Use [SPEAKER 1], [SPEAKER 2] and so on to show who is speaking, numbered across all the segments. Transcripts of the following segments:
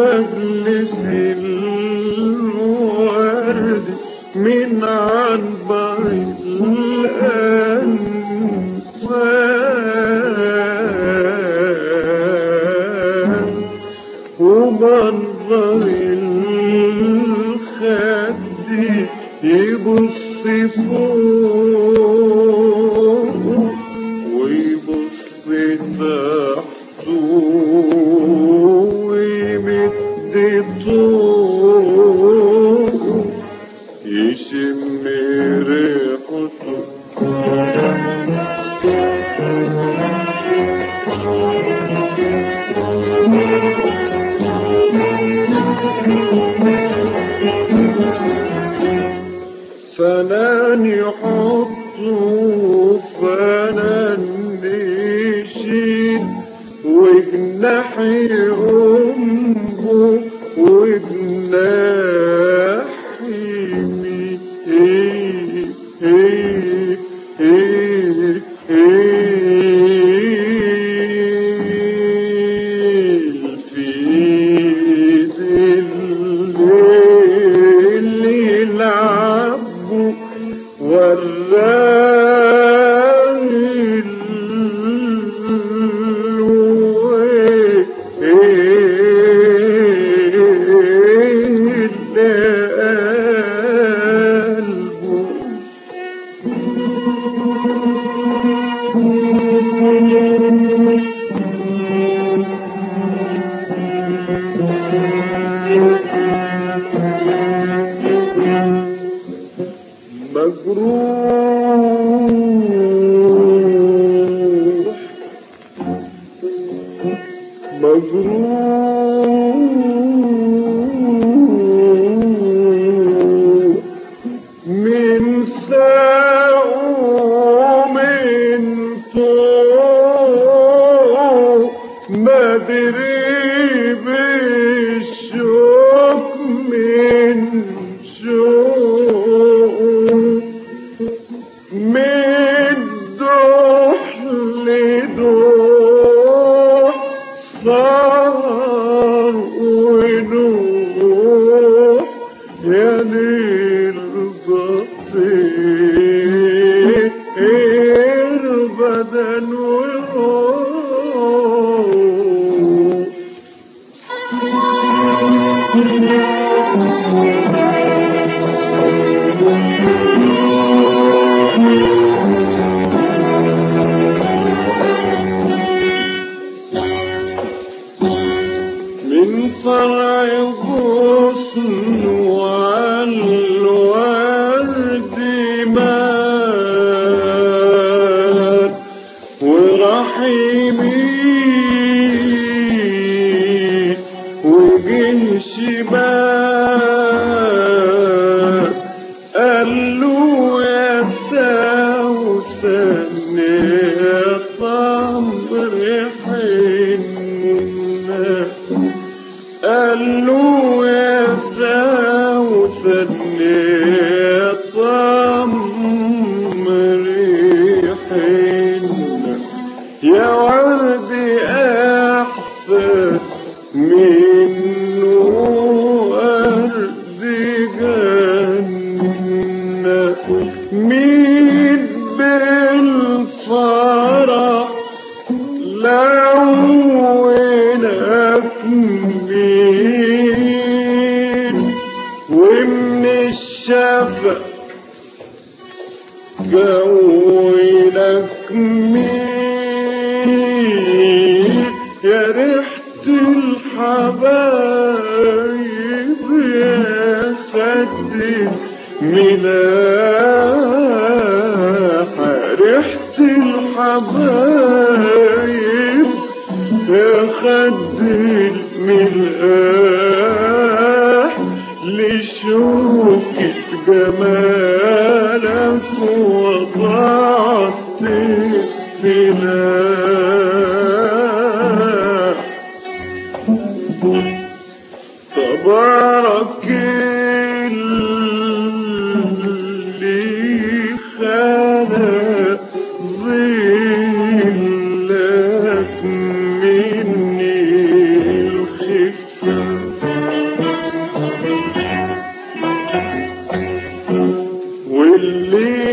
[SPEAKER 1] مجلس الورد من عنبر الأنفال ومنظر الخد يبص فوق. يشيل وجناح يقومه وجناح مجروح ما دري بالشوق من شوق. من دوح لدوح صار ونوح يا ليل بطير. بدن وروح ورحيمي وجه شباب قال له يا سوسن يا طمر حنة قال له يا سوسن يا طمر حنة يا ورد أحسن منه جنة. مين بالفرح لونك مين ومن الشفق مين يا ريحة الحبايب يا خد ملاح. ريحة الحبايب يا خد الملقاح لشوكة جمالك وضعت السلاح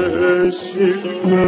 [SPEAKER 1] eksilme